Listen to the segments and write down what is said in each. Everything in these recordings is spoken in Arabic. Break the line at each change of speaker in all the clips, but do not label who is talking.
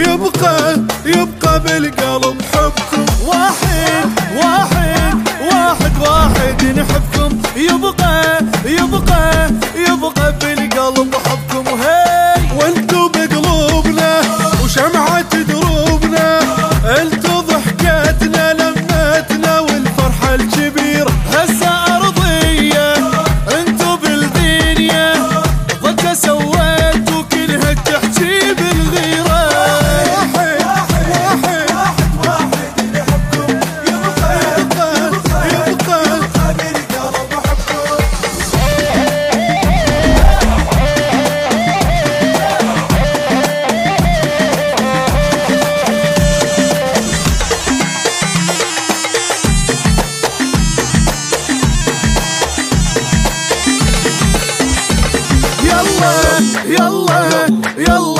يبقى يبقى بالقلب حبكم.
واحد واحد واحد واحد نحبكم. يبقى يبقى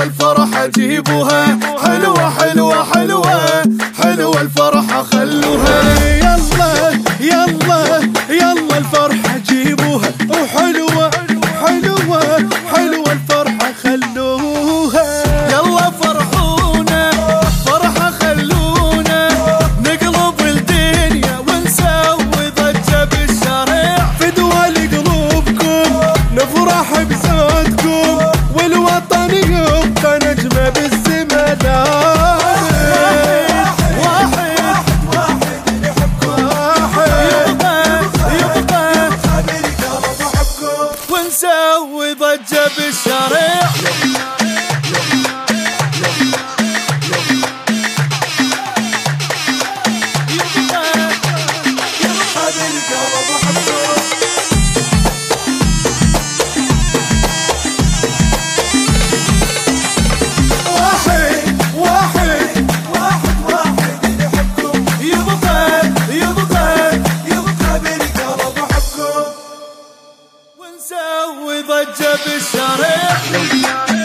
والفرحة
جيبوها حلوة حلوة حلوة. حلوة الفرحة خلوها
وضجة بالشارع. बजब शरे